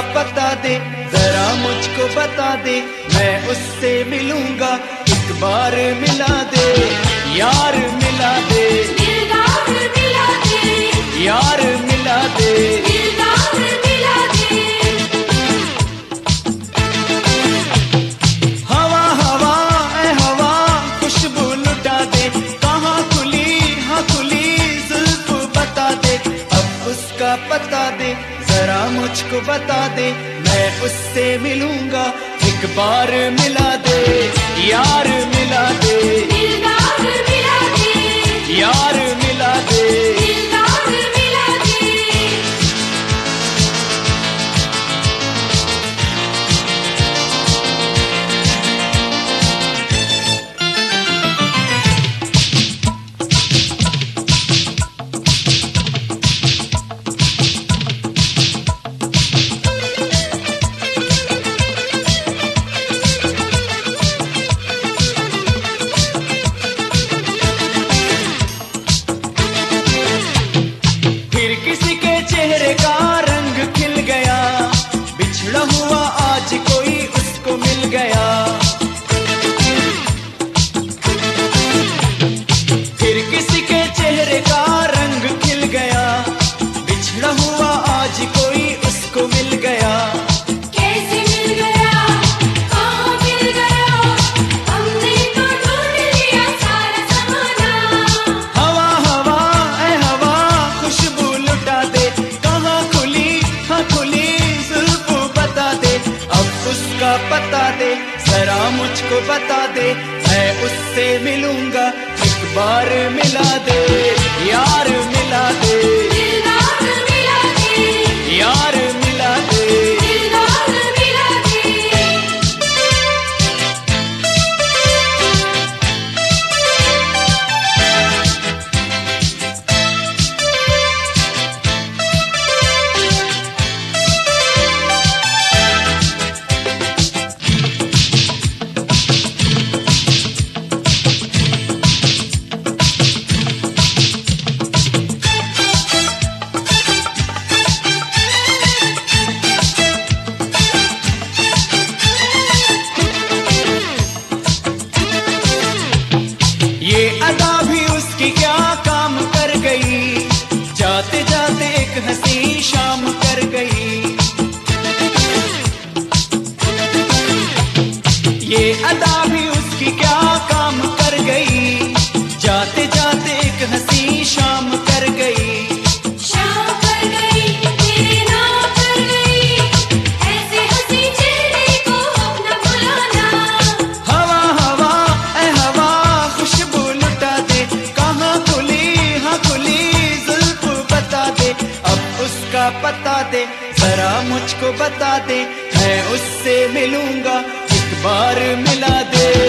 पता दे, जरा मुझको बता दे, मैं उससे मिलूँगा, एक बार मिला दे, यार मिला दे। को बता दे मैं उससे मिलूँगा एक बार मिला दे यार मिला दे। यार मिला दे। मुझको बता दे मैं उससे मिलूँगा एक बार मिला दे यार मिला दे। पता दे जरा मुझको बता दे मैं उससे मिलूँगा एक बार मिला दे।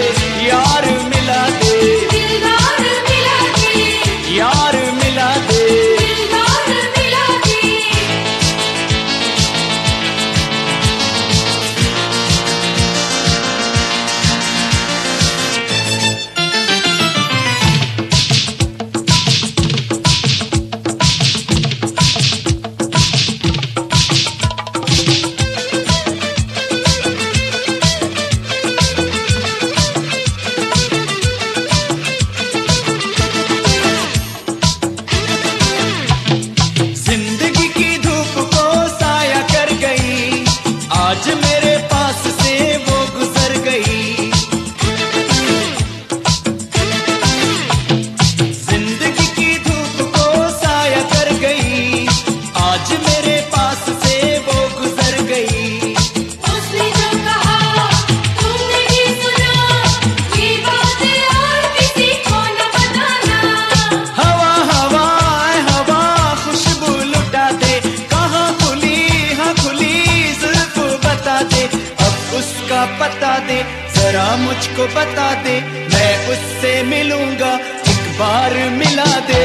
उसका पता दे, जरा मुझको बता दे, मैं उससे मिलूँगा, एक बार मिला दे,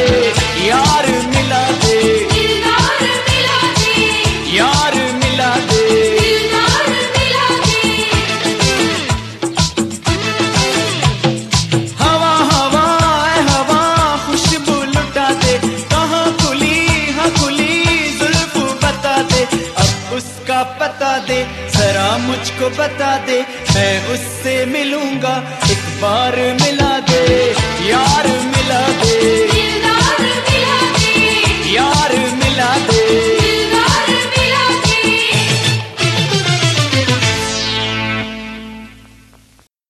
यार मिला दे। मुझको बता दे मैं उससे मिलूँगा एक बार मिला दे। या